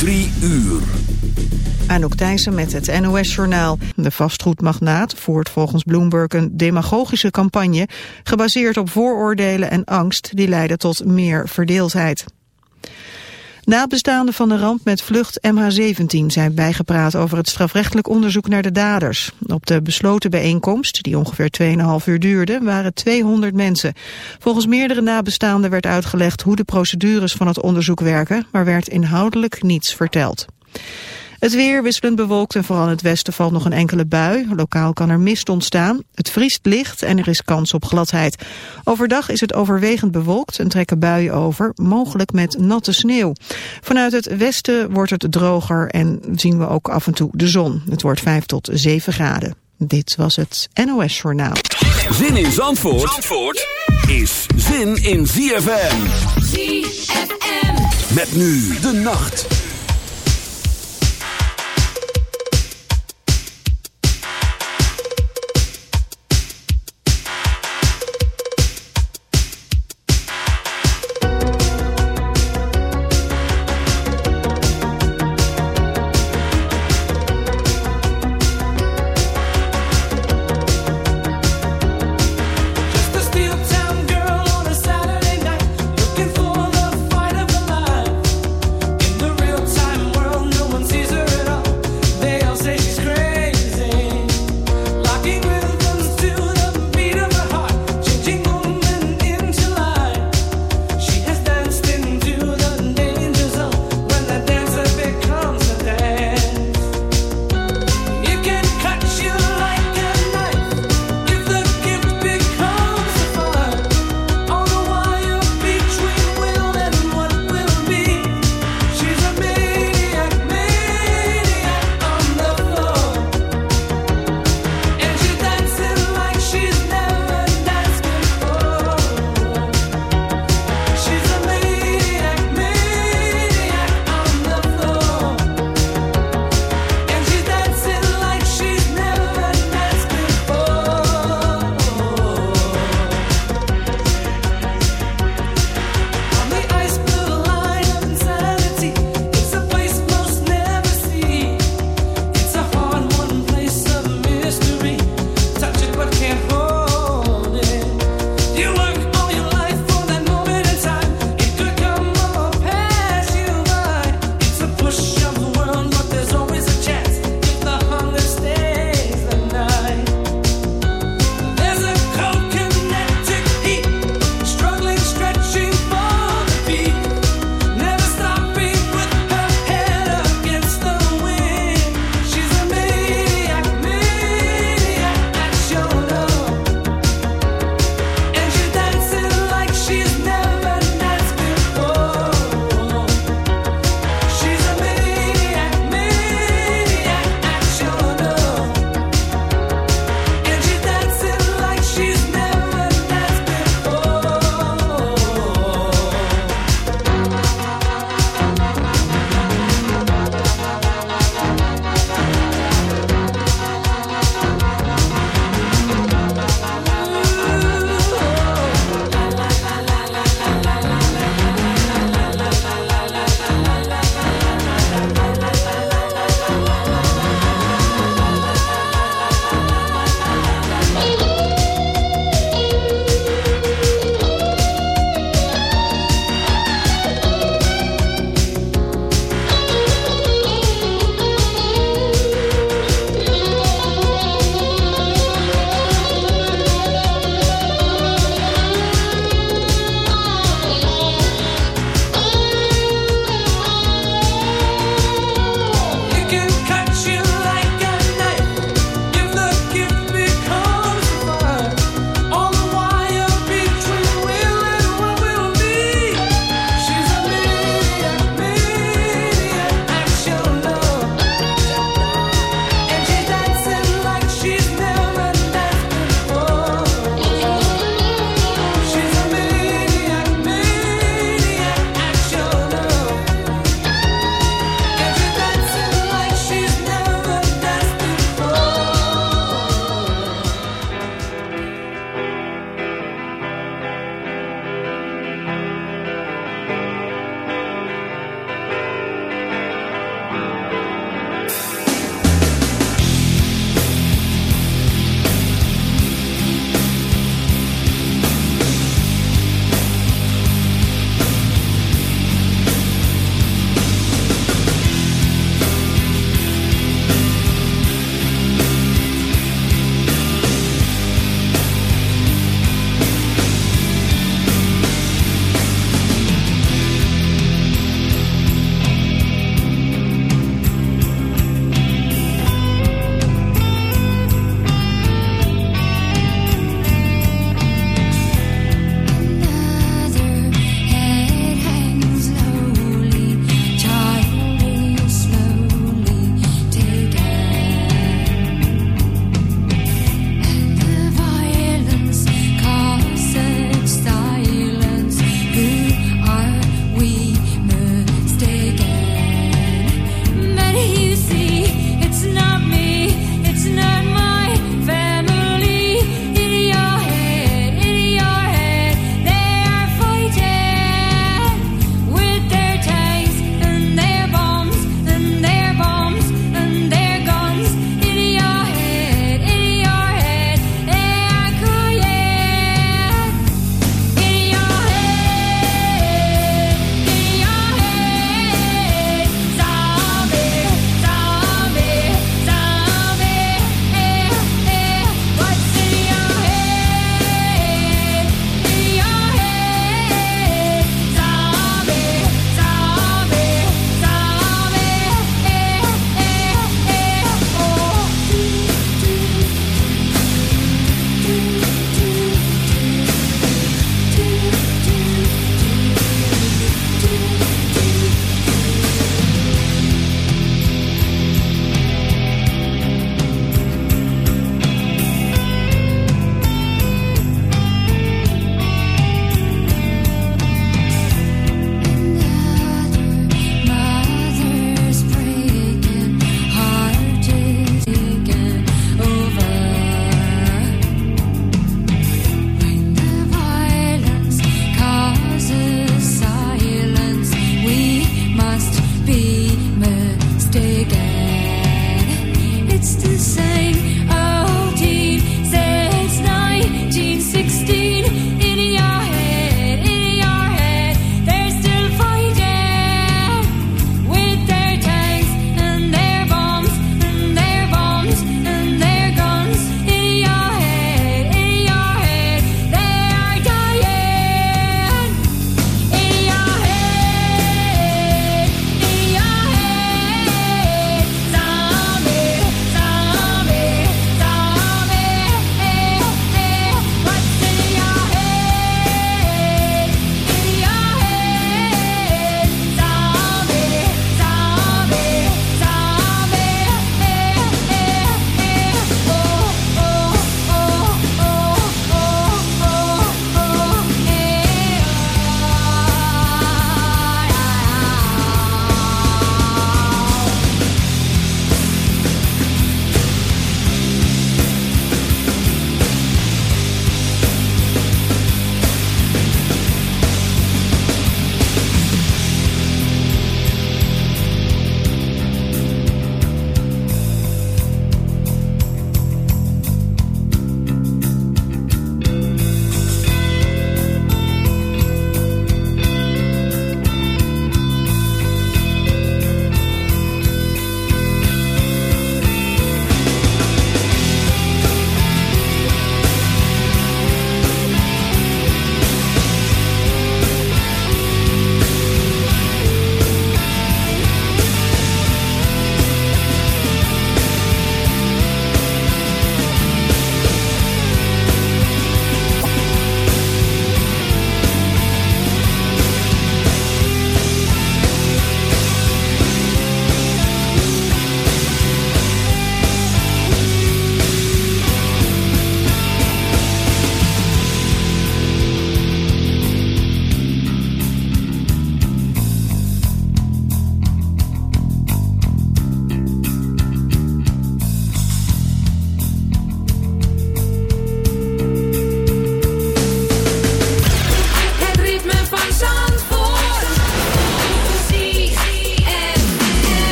Drie uur. Anouk Thijssen met het NOS-journaal. De vastgoedmagnaat voert volgens Bloomberg een demagogische campagne... gebaseerd op vooroordelen en angst die leiden tot meer verdeeldheid. Nabestaanden van de ramp met vlucht MH17 zijn bijgepraat over het strafrechtelijk onderzoek naar de daders. Op de besloten bijeenkomst, die ongeveer 2,5 uur duurde, waren 200 mensen. Volgens meerdere nabestaanden werd uitgelegd hoe de procedures van het onderzoek werken, maar werd inhoudelijk niets verteld. Het weer wisselend bewolkt en vooral in het westen valt nog een enkele bui. Lokaal kan er mist ontstaan. Het vriest licht en er is kans op gladheid. Overdag is het overwegend bewolkt en trekken buien over, mogelijk met natte sneeuw. Vanuit het westen wordt het droger en zien we ook af en toe de zon. Het wordt 5 tot 7 graden. Dit was het NOS Journaal. Zin in Zandvoort, Zandvoort is zin in ZFM. ZFM. Met nu de nacht.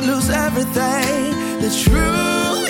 You could lose everything. The truth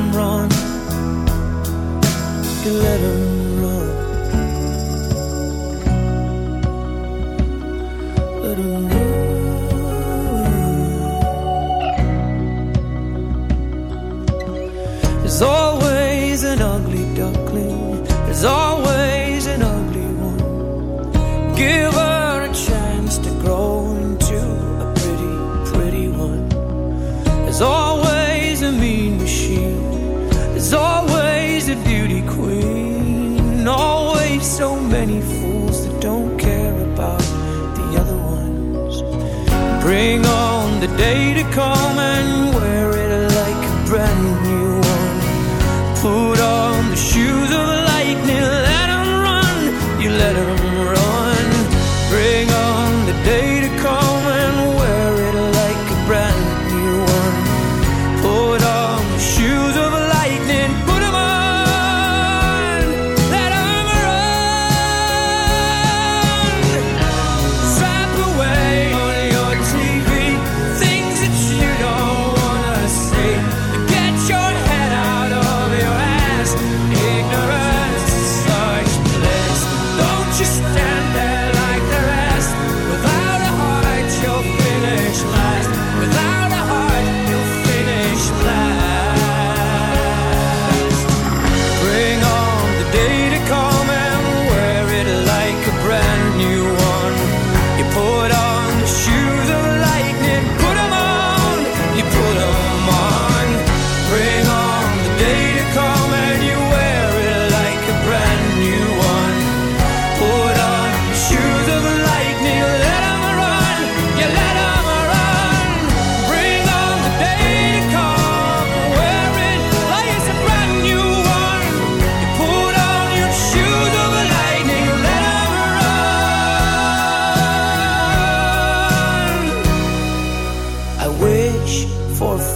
can let them day to come and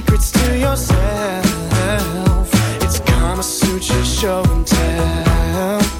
secrets to yourself. It's Kama Sutra show and tell.